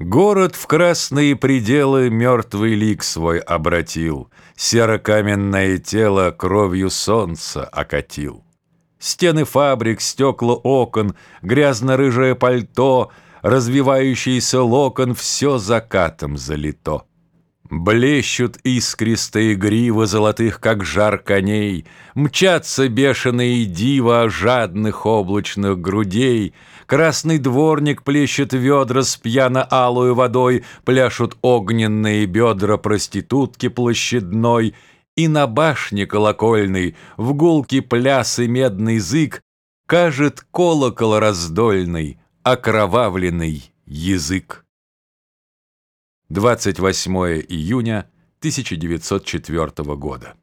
Город в красные пределы мертвый лик свой обратил, Серокаменное тело кровью солнца окатил. Стены фабрик, стекла окон, Грязно-рыжее пальто, Развивающийся локон Все закатом залито. Блещут искристые гривы Золотых, как жар коней, Мчатся бешеные дива Жадных облачных грудей, Красный дворник плещет ведра С пьяно-алую водой, Пляшут огненные бедра Проститутки площадной, И на башне колокольной В гулке пляс и медный зык Кажет колокол раздольный, Окровавленный язык. 28 июня 1904 года.